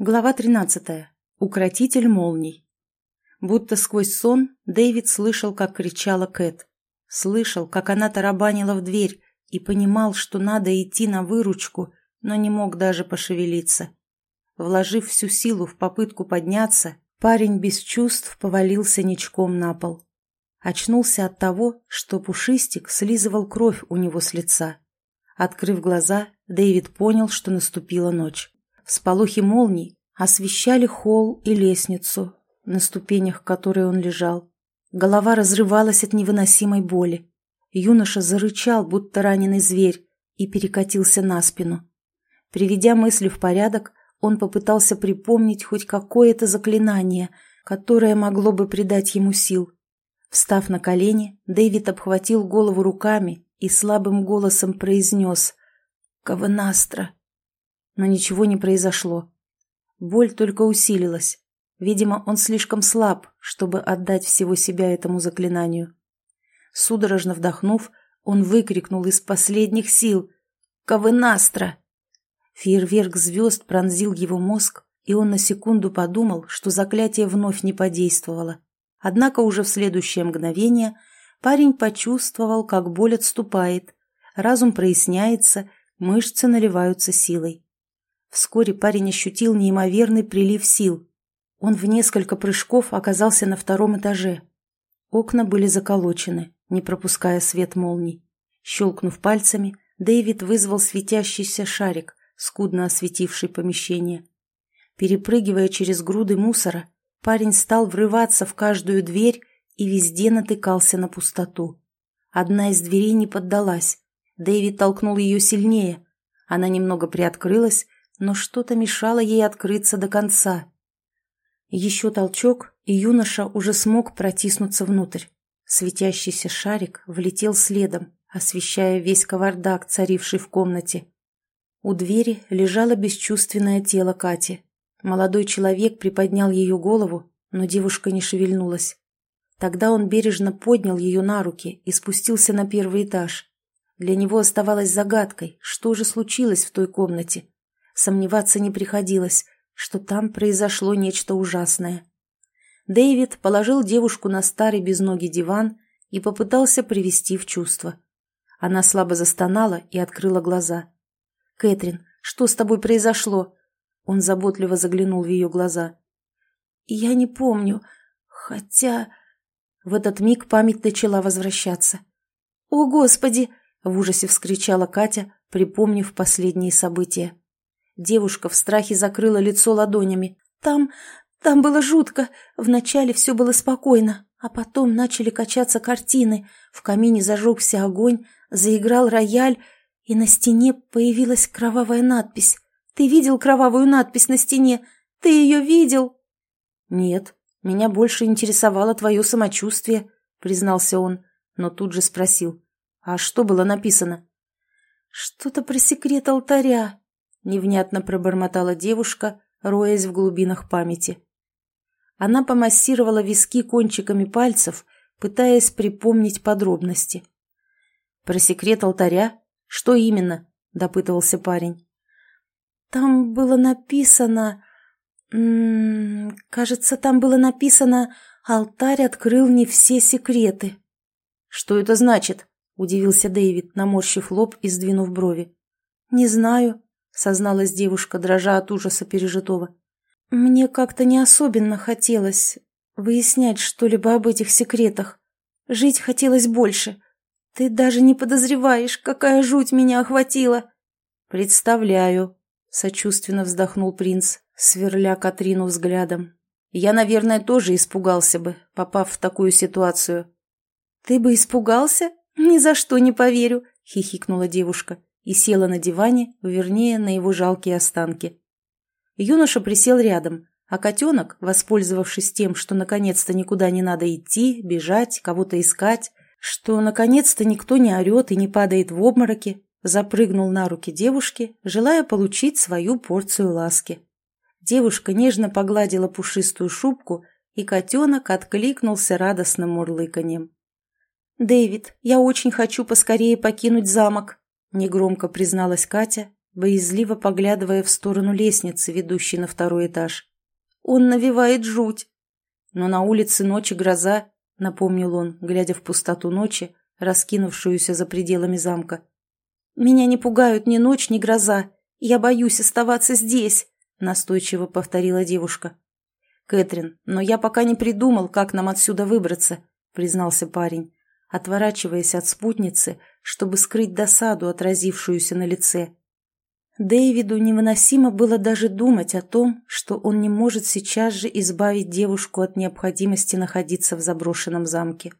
Глава 13. Укротитель молний. Будто сквозь сон Дэвид слышал, как кричала Кэт. Слышал, как она тарабанила в дверь и понимал, что надо идти на выручку, но не мог даже пошевелиться. Вложив всю силу в попытку подняться, парень без чувств повалился ничком на пол. Очнулся от того, что пушистик слизывал кровь у него с лица. Открыв глаза, Дэвид понял, что наступила ночь. Всполохи молний освещали холл и лестницу, на ступенях которой он лежал. Голова разрывалась от невыносимой боли. Юноша зарычал, будто раненый зверь, и перекатился на спину. Приведя мысли в порядок, он попытался припомнить хоть какое-то заклинание, которое могло бы придать ему сил. Встав на колени, Дэвид обхватил голову руками и слабым голосом произнес «Каванастра» но ничего не произошло. Боль только усилилась. Видимо, он слишком слаб, чтобы отдать всего себя этому заклинанию. Судорожно вдохнув, он выкрикнул из последних сил «Кавенастра!». Фейерверк звезд пронзил его мозг, и он на секунду подумал, что заклятие вновь не подействовало. Однако уже в следующее мгновение парень почувствовал, как боль отступает, разум проясняется, мышцы наливаются силой. Вскоре парень ощутил неимоверный прилив сил. Он в несколько прыжков оказался на втором этаже. Окна были заколочены, не пропуская свет молний. Щелкнув пальцами, Дэвид вызвал светящийся шарик, скудно осветивший помещение. Перепрыгивая через груды мусора, парень стал врываться в каждую дверь и везде натыкался на пустоту. Одна из дверей не поддалась. Дэвид толкнул ее сильнее. Она немного приоткрылась, но что-то мешало ей открыться до конца. Еще толчок, и юноша уже смог протиснуться внутрь. Светящийся шарик влетел следом, освещая весь кавардак, царивший в комнате. У двери лежало бесчувственное тело Кати. Молодой человек приподнял ее голову, но девушка не шевельнулась. Тогда он бережно поднял ее на руки и спустился на первый этаж. Для него оставалось загадкой, что же случилось в той комнате. Сомневаться не приходилось, что там произошло нечто ужасное. Дэвид положил девушку на старый безногий диван и попытался привести в чувство. Она слабо застонала и открыла глаза. «Кэтрин, что с тобой произошло?» Он заботливо заглянул в ее глаза. «Я не помню, хотя...» В этот миг память начала возвращаться. «О, Господи!» — в ужасе вскричала Катя, припомнив последние события. Девушка в страхе закрыла лицо ладонями. «Там... там было жутко. Вначале все было спокойно, а потом начали качаться картины. В камине зажегся огонь, заиграл рояль, и на стене появилась кровавая надпись. Ты видел кровавую надпись на стене? Ты ее видел?» «Нет, меня больше интересовало твое самочувствие», — признался он, но тут же спросил. «А что было написано?» «Что-то про секрет алтаря», невнятно пробормотала девушка, роясь в глубинах памяти. Она помассировала виски кончиками пальцев, пытаясь припомнить подробности. «Про секрет алтаря? Что именно?» – допытывался парень. «Там было написано... Кажется, там было написано «Алтарь открыл не все секреты». «Что это значит?» – удивился Дэвид, наморщив лоб и сдвинув брови. «Не знаю», созналась девушка, дрожа от ужаса пережитого. «Мне как-то не особенно хотелось выяснять что-либо об этих секретах. Жить хотелось больше. Ты даже не подозреваешь, какая жуть меня охватила!» «Представляю», — сочувственно вздохнул принц, сверля Катрину взглядом. «Я, наверное, тоже испугался бы, попав в такую ситуацию». «Ты бы испугался? Ни за что не поверю», — хихикнула девушка и села на диване, вернее, на его жалкие останки. Юноша присел рядом, а котенок, воспользовавшись тем, что наконец-то никуда не надо идти, бежать, кого-то искать, что наконец-то никто не орет и не падает в обмороки, запрыгнул на руки девушки, желая получить свою порцию ласки. Девушка нежно погладила пушистую шубку, и котенок откликнулся радостным мурлыканьем. «Дэвид, я очень хочу поскорее покинуть замок», негромко призналась Катя, боязливо поглядывая в сторону лестницы, ведущей на второй этаж. «Он навевает жуть!» «Но на улице ночи гроза», — напомнил он, глядя в пустоту ночи, раскинувшуюся за пределами замка. «Меня не пугают ни ночь, ни гроза. Я боюсь оставаться здесь», — настойчиво повторила девушка. «Кэтрин, но я пока не придумал, как нам отсюда выбраться», — признался парень, отворачиваясь от спутницы, чтобы скрыть досаду, отразившуюся на лице. Дэвиду невыносимо было даже думать о том, что он не может сейчас же избавить девушку от необходимости находиться в заброшенном замке.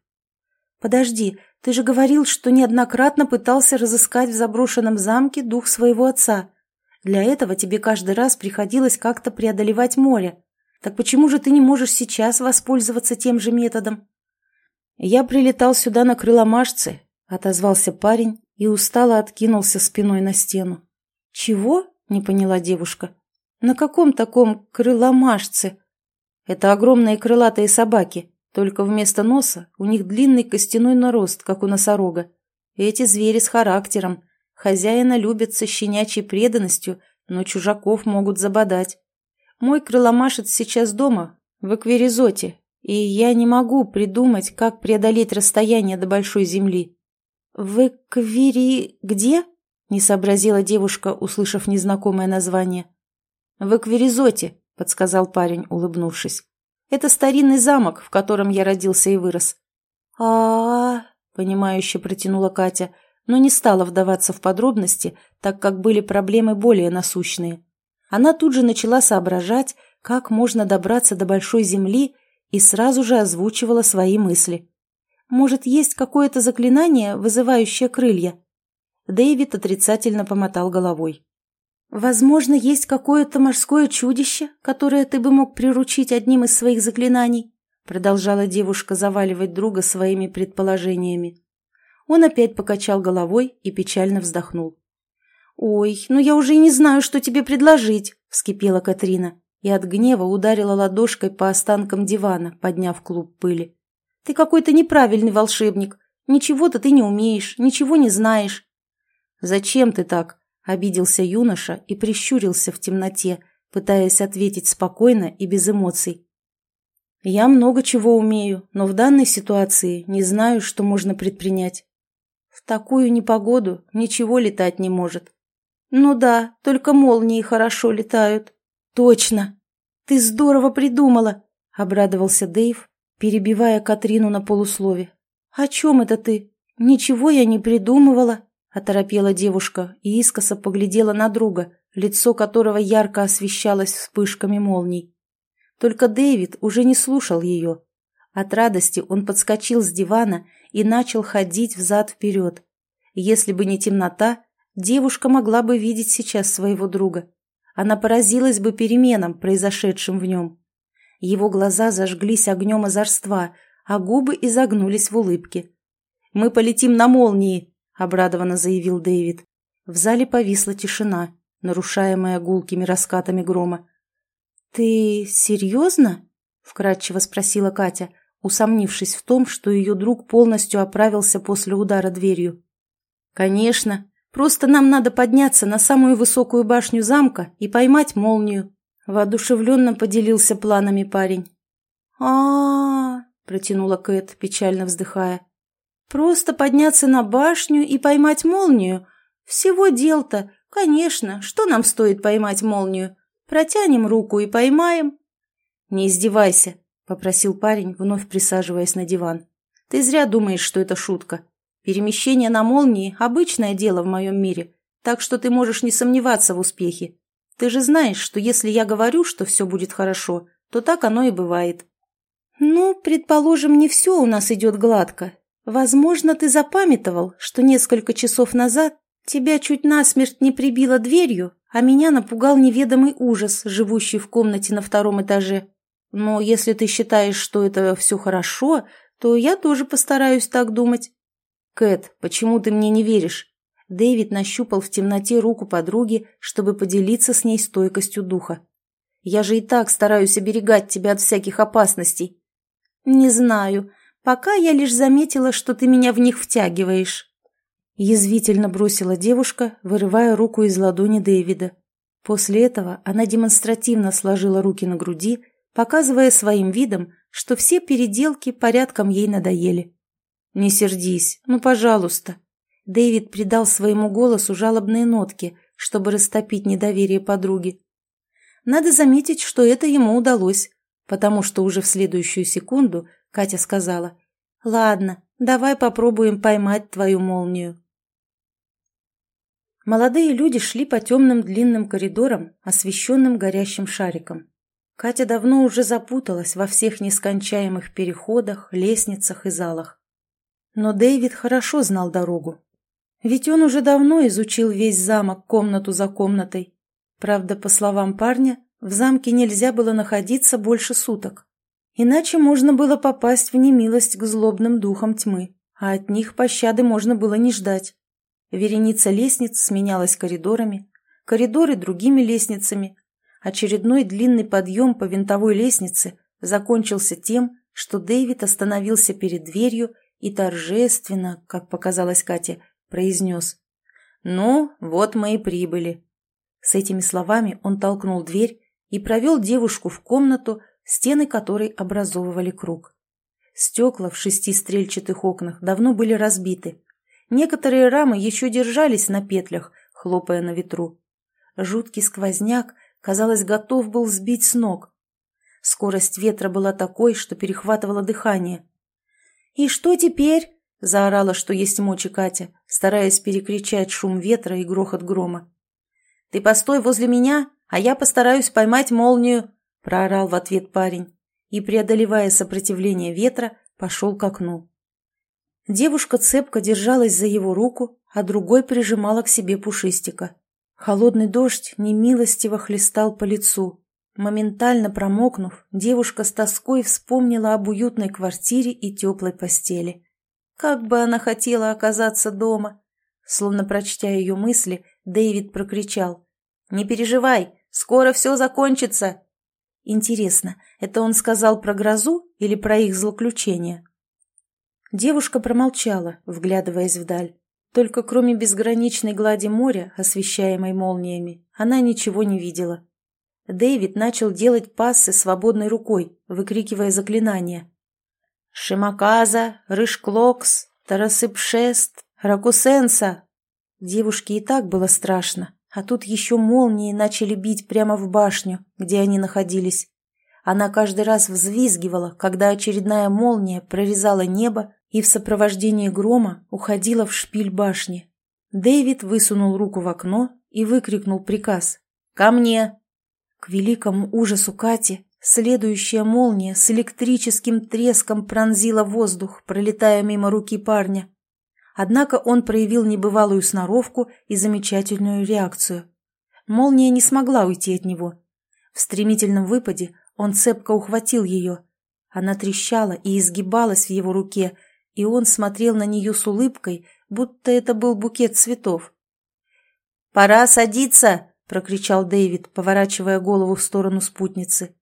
«Подожди, ты же говорил, что неоднократно пытался разыскать в заброшенном замке дух своего отца. Для этого тебе каждый раз приходилось как-то преодолевать море. Так почему же ты не можешь сейчас воспользоваться тем же методом?» «Я прилетал сюда на крыломашце», — отозвался парень и устало откинулся спиной на стену. «Чего?» — не поняла девушка. «На каком таком крыломашце?» «Это огромные крылатые собаки, только вместо носа у них длинный костяной нарост, как у носорога. Эти звери с характером. Хозяина любят со щенячьей преданностью, но чужаков могут забодать. Мой крыломашец сейчас дома, в Эквиризоте, и я не могу придумать, как преодолеть расстояние до большой земли». «В Эквири... где?» не сообразила девушка, услышав незнакомое название. «В Эквиризоте», — подсказал парень, улыбнувшись. «Это старинный замок, в котором я родился и вырос». А, -а, -а понимающе протянула Катя, но не стала вдаваться в подробности, так как были проблемы более насущные. Она тут же начала соображать, как можно добраться до большой земли, и сразу же озвучивала свои мысли. «Может, есть какое-то заклинание, вызывающее крылья?» Дэвид отрицательно помотал головой. «Возможно, есть какое-то морское чудище, которое ты бы мог приручить одним из своих заклинаний», продолжала девушка заваливать друга своими предположениями. Он опять покачал головой и печально вздохнул. «Ой, ну я уже и не знаю, что тебе предложить», — вскипела Катрина и от гнева ударила ладошкой по останкам дивана, подняв клуб пыли. «Ты какой-то неправильный волшебник. Ничего-то ты не умеешь, ничего не знаешь. «Зачем ты так?» – обиделся юноша и прищурился в темноте, пытаясь ответить спокойно и без эмоций. «Я много чего умею, но в данной ситуации не знаю, что можно предпринять. В такую непогоду ничего летать не может». «Ну да, только молнии хорошо летают». «Точно! Ты здорово придумала!» – обрадовался Дэйв, перебивая Катрину на полуслове. «О чем это ты? Ничего я не придумывала». Оторопела девушка и искоса поглядела на друга, лицо которого ярко освещалось вспышками молний. Только Дэвид уже не слушал ее. От радости он подскочил с дивана и начал ходить взад-вперед. Если бы не темнота, девушка могла бы видеть сейчас своего друга. Она поразилась бы переменам, произошедшим в нем. Его глаза зажглись огнем озорства, а губы изогнулись в улыбке. «Мы полетим на молнии!» — обрадованно заявил Дэвид. В зале повисла тишина, нарушаемая гулкими раскатами грома. «Ты серьезно?» — вкратчиво спросила Катя, усомнившись в том, что ее друг полностью оправился после удара дверью. «Конечно. Просто нам надо подняться на самую высокую башню замка и поймать молнию», — воодушевленно поделился планами парень. а, -а, -а протянула Кэт, печально вздыхая. Просто подняться на башню и поймать молнию? Всего дел-то, конечно, что нам стоит поймать молнию? Протянем руку и поймаем. Не издевайся, попросил парень, вновь присаживаясь на диван. Ты зря думаешь, что это шутка. Перемещение на молнии – обычное дело в моем мире, так что ты можешь не сомневаться в успехе. Ты же знаешь, что если я говорю, что все будет хорошо, то так оно и бывает. Ну, предположим, не все у нас идет гладко, Возможно, ты запамятовал, что несколько часов назад тебя чуть насмерть не прибило дверью, а меня напугал неведомый ужас, живущий в комнате на втором этаже. Но если ты считаешь, что это все хорошо, то я тоже постараюсь так думать. Кэт, почему ты мне не веришь? Дэвид нащупал в темноте руку подруги, чтобы поделиться с ней стойкостью духа. Я же и так стараюсь оберегать тебя от всяких опасностей. Не знаю. Пока я лишь заметила, что ты меня в них втягиваешь. — язвительно бросила девушка, вырывая руку из ладони Дэвида. После этого она демонстративно сложила руки на груди, показывая своим видом, что все переделки порядком ей надоели. «Не сердись, ну, пожалуйста». Дэвид придал своему голосу жалобные нотки, чтобы растопить недоверие подруги. Надо заметить, что это ему удалось, потому что уже в следующую секунду Катя сказала «Ладно, давай попробуем поймать твою молнию». Молодые люди шли по темным длинным коридорам, освещенным горящим шариком. Катя давно уже запуталась во всех нескончаемых переходах, лестницах и залах. Но Дэвид хорошо знал дорогу. Ведь он уже давно изучил весь замок комнату за комнатой. Правда, по словам парня, в замке нельзя было находиться больше суток. Иначе можно было попасть в немилость к злобным духам тьмы, а от них пощады можно было не ждать. Вереница лестниц сменялась коридорами, коридоры другими лестницами. Очередной длинный подъем по винтовой лестнице закончился тем, что Дэвид остановился перед дверью и торжественно, как показалось Кате, произнес «Ну, вот мы и прибыли». С этими словами он толкнул дверь и провел девушку в комнату, стены которой образовывали круг. Стекла в шести стрельчатых окнах давно были разбиты, Некоторые рамы еще держались на петлях, хлопая на ветру. Жуткий сквозняк, казалось, готов был сбить с ног. Скорость ветра была такой, что перехватывало дыхание. «И что теперь?» — заорала, что есть мочи Катя, стараясь перекричать шум ветра и грохот грома. «Ты постой возле меня, а я постараюсь поймать молнию», — проорал в ответ парень и, преодолевая сопротивление ветра, пошел к окну. Девушка цепко держалась за его руку, а другой прижимала к себе пушистика. Холодный дождь немилостиво хлестал по лицу. Моментально промокнув, девушка с тоской вспомнила об уютной квартире и теплой постели. Как бы она хотела оказаться дома! Словно прочтя ее мысли, Дэвид прокричал. «Не переживай, скоро все закончится!» Интересно, это он сказал про грозу или про их злоключение? Девушка промолчала, вглядываясь вдаль. Только кроме безграничной глади моря, освещаемой молниями, она ничего не видела. Дэвид начал делать пассы свободной рукой, выкрикивая заклинания. «Шимаказа! Рышклокс! Тарасыпшест! Ракусенса!» Девушке и так было страшно, а тут еще молнии начали бить прямо в башню, где они находились. Она каждый раз взвизгивала, когда очередная молния прорезала небо и в сопровождении грома уходила в шпиль башни. Дэвид высунул руку в окно и выкрикнул приказ «Ко мне!». К великому ужасу Кати следующая молния с электрическим треском пронзила воздух, пролетая мимо руки парня. Однако он проявил небывалую сноровку и замечательную реакцию. Молния не смогла уйти от него. В стремительном выпаде он цепко ухватил ее. Она трещала и изгибалась в его руке, и он смотрел на нее с улыбкой, будто это был букет цветов. «Пора садиться!» — прокричал Дэвид, поворачивая голову в сторону спутницы.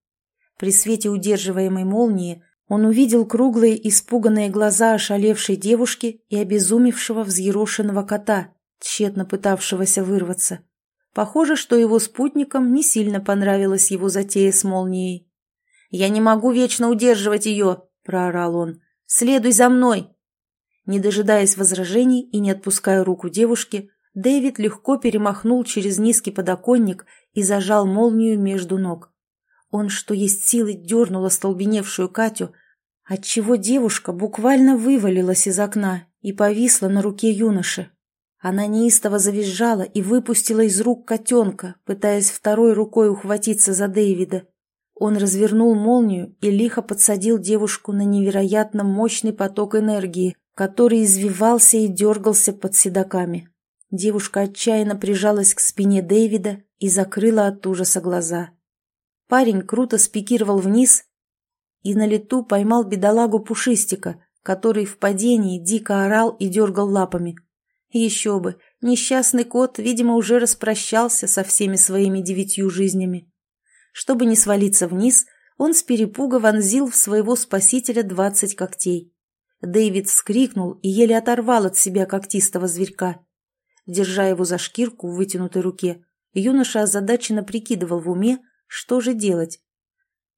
При свете удерживаемой молнии он увидел круглые испуганные глаза ошалевшей девушки и обезумевшего взъерошенного кота, тщетно пытавшегося вырваться. Похоже, что его спутникам не сильно понравилась его затея с молнией. «Я не могу вечно удерживать ее!» — проорал он. Следуй за мной!» Не дожидаясь возражений и не отпуская руку девушки, Дэвид легко перемахнул через низкий подоконник и зажал молнию между ног. Он, что есть силы, дернул остолбеневшую Катю, отчего девушка буквально вывалилась из окна и повисла на руке юноши. Она неистово завизжала и выпустила из рук котенка, пытаясь второй рукой ухватиться за Дэвида. Он развернул молнию и лихо подсадил девушку на невероятно мощный поток энергии, который извивался и дергался под седоками. Девушка отчаянно прижалась к спине Дэвида и закрыла от ужаса глаза. Парень круто спикировал вниз и на лету поймал бедолагу Пушистика, который в падении дико орал и дергал лапами. Еще бы, несчастный кот, видимо, уже распрощался со всеми своими девятью жизнями. Чтобы не свалиться вниз, он с перепуга вонзил в своего спасителя двадцать когтей. Дэвид вскрикнул и еле оторвал от себя когтистого зверька. Держа его за шкирку в вытянутой руке, юноша озадаченно прикидывал в уме, что же делать.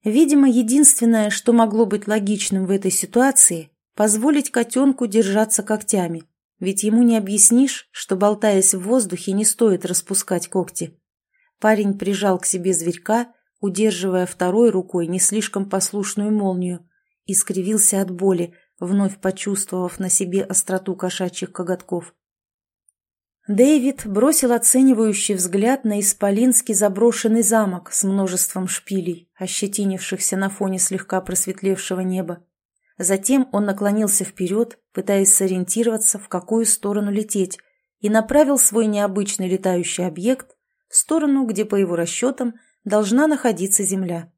Видимо, единственное, что могло быть логичным в этой ситуации, позволить котенку держаться когтями, ведь ему не объяснишь, что, болтаясь в воздухе, не стоит распускать когти. Парень прижал к себе зверька, удерживая второй рукой не слишком послушную молнию, и скривился от боли, вновь почувствовав на себе остроту кошачьих коготков. Дэвид бросил оценивающий взгляд на исполинский заброшенный замок с множеством шпилей, ощетинившихся на фоне слегка просветлевшего неба. Затем он наклонился вперед, пытаясь сориентироваться, в какую сторону лететь, и направил свой необычный летающий объект в сторону, где, по его расчетам, должна находиться Земля.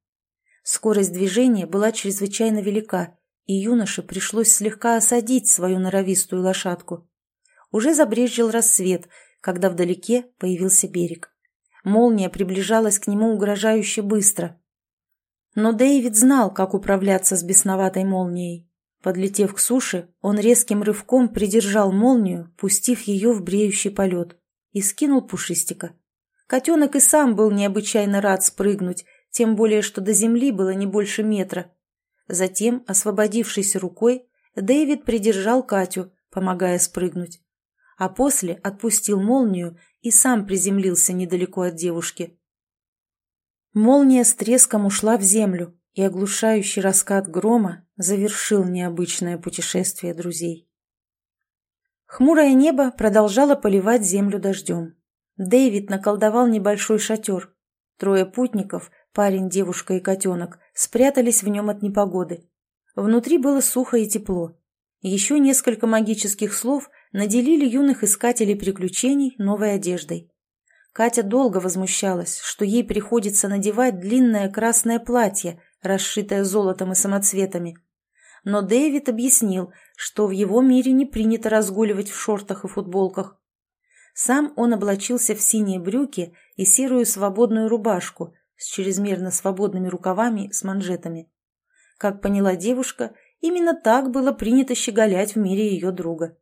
Скорость движения была чрезвычайно велика, и юноше пришлось слегка осадить свою норовистую лошадку. Уже забрезжил рассвет, когда вдалеке появился берег. Молния приближалась к нему угрожающе быстро. Но Дэвид знал, как управляться с бесноватой молнией. Подлетев к суше, он резким рывком придержал молнию, пустив ее в бреющий полет, и скинул пушистика. Котенок и сам был необычайно рад спрыгнуть, тем более, что до земли было не больше метра. Затем, освободившись рукой, Дэвид придержал Катю, помогая спрыгнуть а после отпустил молнию и сам приземлился недалеко от девушки. Молния с треском ушла в землю, и оглушающий раскат грома завершил необычное путешествие друзей. Хмурое небо продолжало поливать землю дождем. Дэвид наколдовал небольшой шатер. Трое путников, парень, девушка и котенок, спрятались в нем от непогоды. Внутри было сухо и тепло. Еще несколько магических слов наделили юных искателей приключений новой одеждой. Катя долго возмущалась, что ей приходится надевать длинное красное платье, расшитое золотом и самоцветами. Но Дэвид объяснил, что в его мире не принято разгуливать в шортах и футболках. Сам он облачился в синие брюки и серую свободную рубашку с чрезмерно свободными рукавами с манжетами. Как поняла девушка, именно так было принято щеголять в мире ее друга.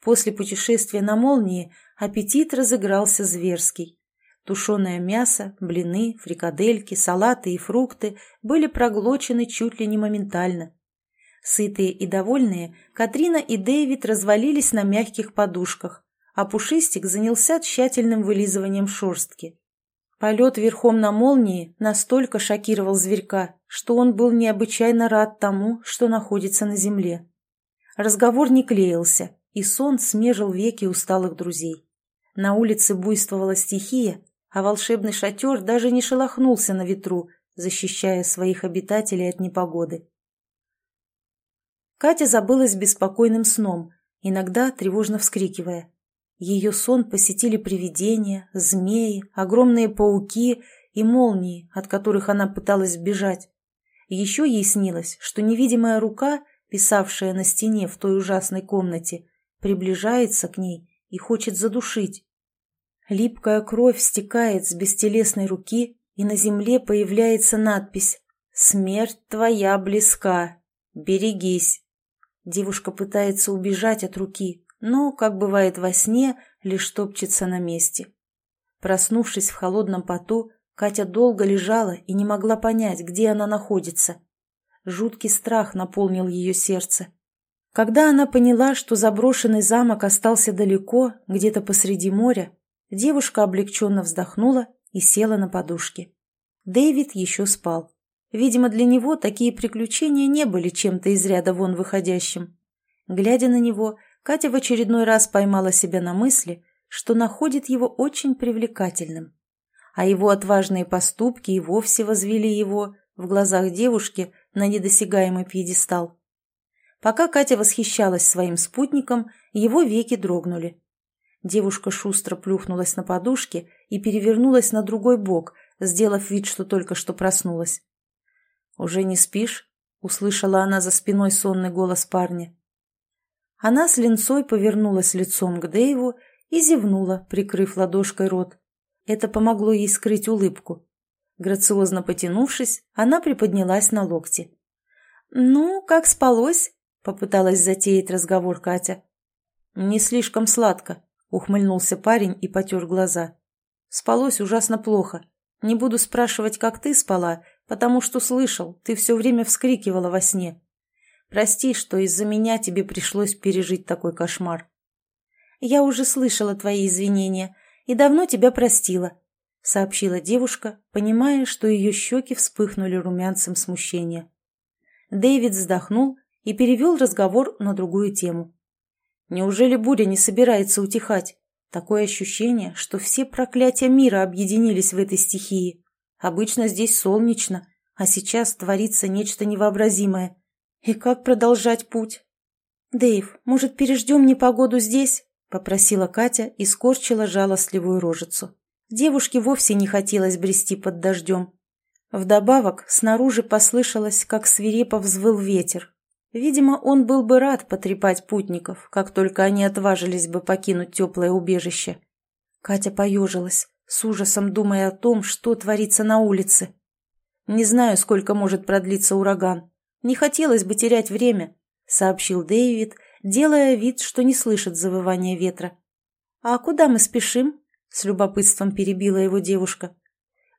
После путешествия на молнии аппетит разыгрался зверский. Тушеное мясо, блины, фрикадельки, салаты и фрукты были проглочены чуть ли не моментально. Сытые и довольные, Катрина и Дэвид развалились на мягких подушках, а Пушистик занялся тщательным вылизыванием шерстки. Полет верхом на молнии настолько шокировал зверька, что он был необычайно рад тому, что находится на земле. Разговор не клеился, и сон смежил веки усталых друзей. На улице буйствовала стихия, а волшебный шатер даже не шелохнулся на ветру, защищая своих обитателей от непогоды. Катя забылась беспокойным сном, иногда тревожно вскрикивая. Ее сон посетили привидения, змеи, огромные пауки и молнии, от которых она пыталась сбежать. Еще ей снилось, что невидимая рука, писавшая на стене в той ужасной комнате, приближается к ней и хочет задушить. Липкая кровь стекает с бестелесной руки, и на земле появляется надпись «Смерть твоя близка. Берегись». Девушка пытается убежать от руки, но, как бывает во сне, лишь топчется на месте. Проснувшись в холодном поту, Катя долго лежала и не могла понять, где она находится. Жуткий страх наполнил ее сердце. Когда она поняла, что заброшенный замок остался далеко, где-то посреди моря, девушка облегченно вздохнула и села на подушке. Дэвид еще спал. Видимо, для него такие приключения не были чем-то из ряда вон выходящим. Глядя на него, Катя в очередной раз поймала себя на мысли, что находит его очень привлекательным. А его отважные поступки и вовсе возвели его, в глазах девушки, на недосягаемый пьедестал. Пока Катя восхищалась своим спутником, его веки дрогнули. Девушка шустро плюхнулась на подушке и перевернулась на другой бок, сделав вид, что только что проснулась. «Уже не спишь?» — услышала она за спиной сонный голос парня. Она с линцой повернулась лицом к Дэйву и зевнула, прикрыв ладошкой рот. Это помогло ей скрыть улыбку. Грациозно потянувшись, она приподнялась на локте. «Ну, как спалось?» — попыталась затеять разговор Катя. «Не слишком сладко», — ухмыльнулся парень и потер глаза. «Спалось ужасно плохо. Не буду спрашивать, как ты спала, потому что слышал, ты все время вскрикивала во сне. Прости, что из-за меня тебе пришлось пережить такой кошмар». «Я уже слышала твои извинения и давно тебя простила», — сообщила девушка, понимая, что ее щеки вспыхнули румянцем смущения. Дэвид вздохнул и перевел разговор на другую тему. «Неужели буря не собирается утихать? Такое ощущение, что все проклятия мира объединились в этой стихии. Обычно здесь солнечно, а сейчас творится нечто невообразимое. И как продолжать путь?» «Дэйв, может, переждем непогоду здесь?» — попросила Катя и скорчила жалостливую рожицу. Девушке вовсе не хотелось брести под дождем. Вдобавок, снаружи послышалось, как свирепо взвыл ветер. Видимо, он был бы рад потрепать путников, как только они отважились бы покинуть теплое убежище. Катя поежилась, с ужасом думая о том, что творится на улице. «Не знаю, сколько может продлиться ураган. Не хотелось бы терять время», — сообщил Дэвид, — делая вид, что не слышит завывания ветра. «А куда мы спешим?» — с любопытством перебила его девушка.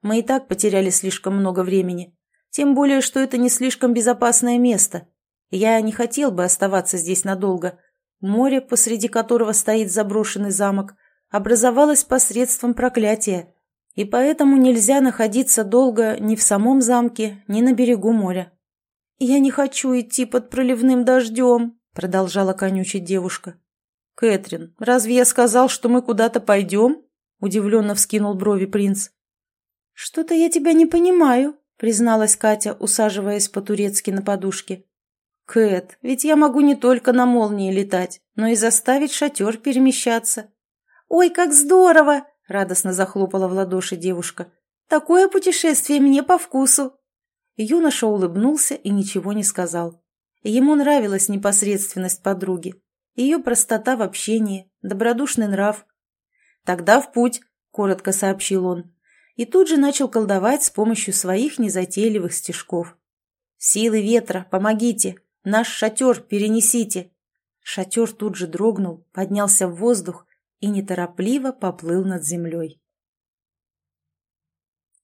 «Мы и так потеряли слишком много времени. Тем более, что это не слишком безопасное место. Я не хотел бы оставаться здесь надолго. Море, посреди которого стоит заброшенный замок, образовалось посредством проклятия, и поэтому нельзя находиться долго ни в самом замке, ни на берегу моря. «Я не хочу идти под проливным дождем», продолжала конючить девушка. «Кэтрин, разве я сказал, что мы куда-то пойдем?» удивленно вскинул брови принц. «Что-то я тебя не понимаю», призналась Катя, усаживаясь по-турецки на подушке. «Кэт, ведь я могу не только на молнии летать, но и заставить шатер перемещаться». «Ой, как здорово!» — радостно захлопала в ладоши девушка. «Такое путешествие мне по вкусу!» Юноша улыбнулся и ничего не сказал. Ему нравилась непосредственность подруги, ее простота в общении, добродушный нрав. «Тогда в путь», — коротко сообщил он, и тут же начал колдовать с помощью своих незатейливых стежков. «Силы ветра, помогите! Наш шатер перенесите!» Шатер тут же дрогнул, поднялся в воздух и неторопливо поплыл над землей.